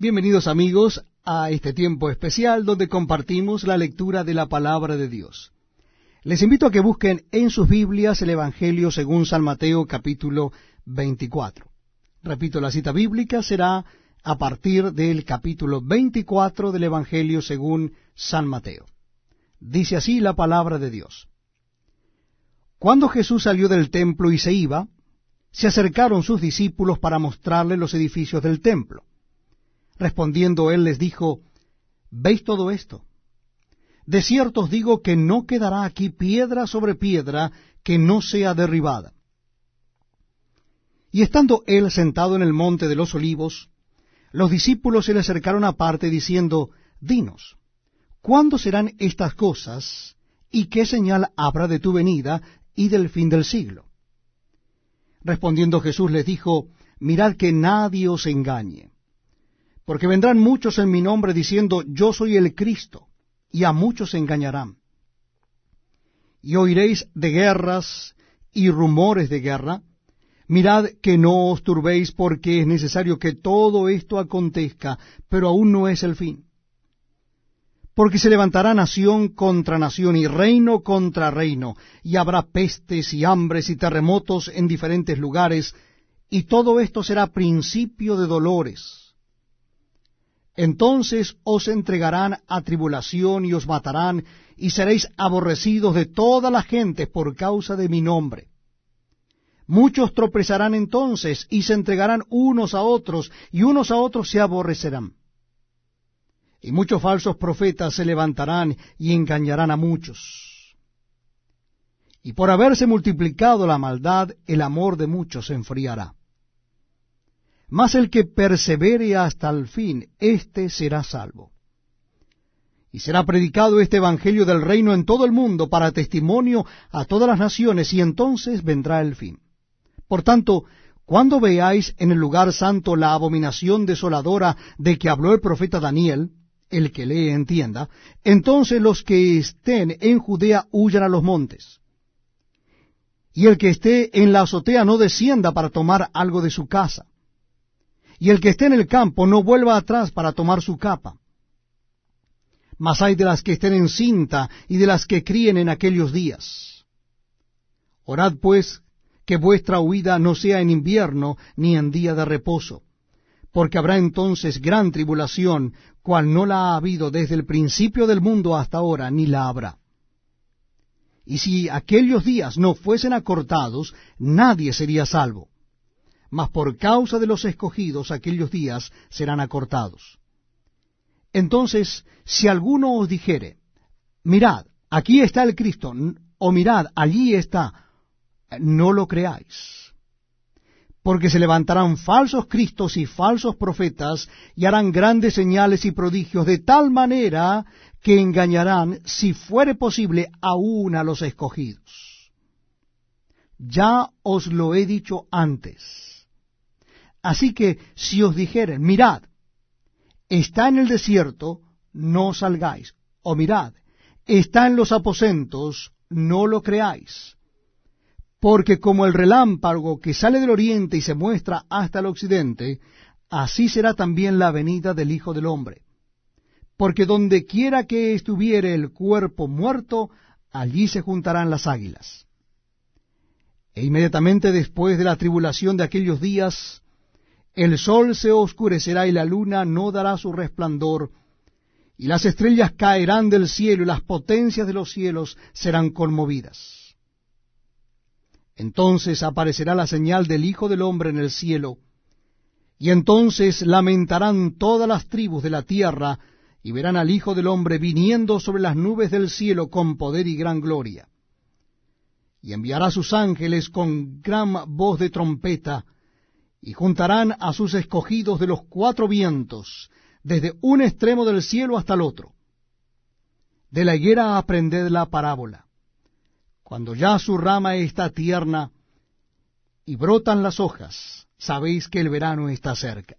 Bienvenidos amigos a este tiempo especial donde compartimos la lectura de la palabra de Dios. Les invito a que busquen en sus Biblias el Evangelio según San Mateo capítulo 24. Repito, la cita bíblica será a partir del capítulo 24 del Evangelio según San Mateo. Dice así la palabra de Dios. Cuando Jesús salió del templo y se iba, se acercaron sus discípulos para mostrarle los edificios del templo. Respondiendo él les dijo, ¿Veis todo esto? De cierto os digo que no quedará aquí piedra sobre piedra que no sea derribada. Y estando él sentado en el monte de los olivos, los discípulos se le acercaron aparte diciendo, Dinos, ¿cuándo serán estas cosas y qué señal habrá de tu venida y del fin del siglo? Respondiendo Jesús les dijo, Mirad que nadie os engañe porque vendrán muchos en mi nombre diciendo, yo soy el Cristo, y a muchos engañarán. Y oiréis de guerras y rumores de guerra. Mirad que no os turbéis porque es necesario que todo esto acontezca, pero aún no es el fin. Porque se levantará nación contra nación y reino contra reino, y habrá pestes y hambres y terremotos en diferentes lugares, y todo esto será principio de dolores entonces os entregarán a tribulación y os matarán, y seréis aborrecidos de toda la gente por causa de mi nombre. Muchos tropezarán entonces y se entregarán unos a otros, y unos a otros se aborrecerán. Y muchos falsos profetas se levantarán y engañarán a muchos. Y por haberse multiplicado la maldad, el amor de muchos se enfriará. Mas el que persevere hasta el fin, éste será salvo. Y será predicado este Evangelio del reino en todo el mundo para testimonio a todas las naciones, y entonces vendrá el fin. Por tanto, cuando veáis en el lugar santo la abominación desoladora de que habló el profeta Daniel, el que lee entienda, entonces los que estén en Judea huyan a los montes. Y el que esté en la azotea no descienda para tomar algo de su casa y el que esté en el campo no vuelva atrás para tomar su capa. Mas hay de las que estén en cinta y de las que críen en aquellos días. Orad pues que vuestra huida no sea en invierno ni en día de reposo, porque habrá entonces gran tribulación, cual no la ha habido desde el principio del mundo hasta ahora, ni la habrá. Y si aquellos días no fuesen acortados, nadie sería salvo mas por causa de los escogidos aquellos días serán acortados. Entonces, si alguno os dijere, mirad, aquí está el Cristo, o mirad, allí está, no lo creáis. Porque se levantarán falsos cristos y falsos profetas, y harán grandes señales y prodigios, de tal manera que engañarán, si fuere posible, aún a los escogidos. Ya os lo he dicho antes Así que si os dijeren, mirad, está en el desierto, no salgáis. O mirad, está en los aposentos, no lo creáis. Porque como el relámpago que sale del oriente y se muestra hasta el occidente, así será también la venida del Hijo del Hombre. Porque donde quiera que estuviere el cuerpo muerto, allí se juntarán las águilas. E inmediatamente después de la tribulación de aquellos días, el sol se oscurecerá y la luna no dará su resplandor, y las estrellas caerán del cielo y las potencias de los cielos serán conmovidas. Entonces aparecerá la señal del Hijo del Hombre en el cielo, y entonces lamentarán todas las tribus de la tierra, y verán al Hijo del Hombre viniendo sobre las nubes del cielo con poder y gran gloria. Y enviará sus ángeles con gran voz de trompeta, y juntarán a sus escogidos de los cuatro vientos, desde un extremo del cielo hasta el otro. De la higuera aprended la parábola. Cuando ya su rama está tierna y brotan las hojas, sabéis que el verano está cerca.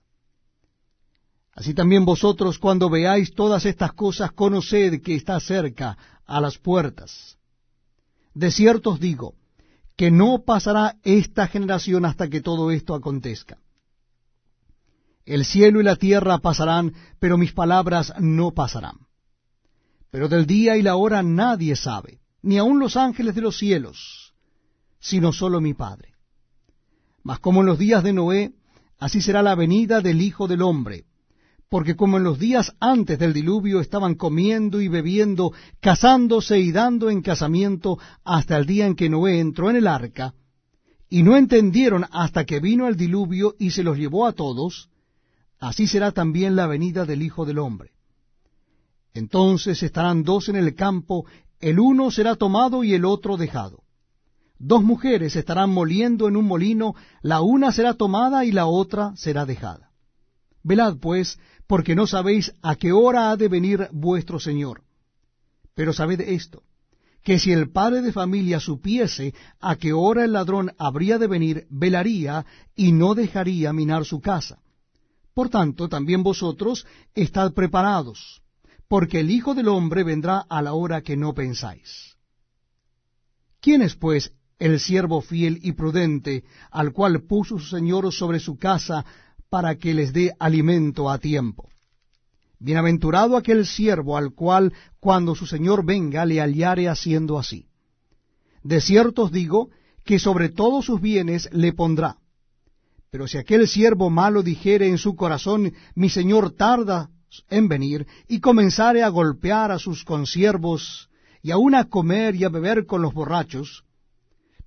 Así también vosotros cuando veáis todas estas cosas, conoced que está cerca a las puertas. De cierto os digo, que no pasará esta generación hasta que todo esto acontezca. El cielo y la tierra pasarán, pero mis palabras no pasarán. Pero del día y la hora nadie sabe, ni aun los ángeles de los cielos, sino solo mi Padre. Mas como en los días de Noé, así será la venida del Hijo del Hombre. Porque como en los días antes del diluvio estaban comiendo y bebiendo, casándose y dando en casamiento hasta el día en que Noé entró en el arca, y no entendieron hasta que vino el diluvio y se los llevó a todos, así será también la venida del Hijo del Hombre. Entonces estarán dos en el campo, el uno será tomado y el otro dejado. Dos mujeres estarán moliendo en un molino, la una será tomada y la otra será dejada. Velad pues, porque no sabéis a qué hora ha de venir vuestro Señor. Pero sabed esto, que si el padre de familia supiese a qué hora el ladrón habría de venir, velaría y no dejaría minar su casa. Por tanto, también vosotros estad preparados, porque el Hijo del Hombre vendrá a la hora que no pensáis. ¿Quién es, pues, el siervo fiel y prudente, al cual puso su Señor sobre su casa para que les dé alimento a tiempo. Bienaventurado aquel siervo al cual cuando su Señor venga le hallare haciendo así. De cierto os digo que sobre todos sus bienes le pondrá. Pero si aquel siervo malo dijere en su corazón, mi Señor tarda en venir, y comenzare a golpear a sus consiervos, y aun a comer y a beber con los borrachos,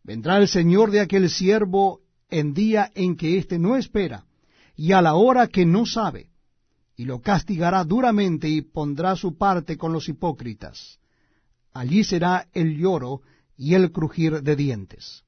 Vendrá el Señor de aquel siervo en día en que éste no espera, y a la hora que no sabe, y lo castigará duramente y pondrá su parte con los hipócritas. Allí será el lloro y el crujir de dientes.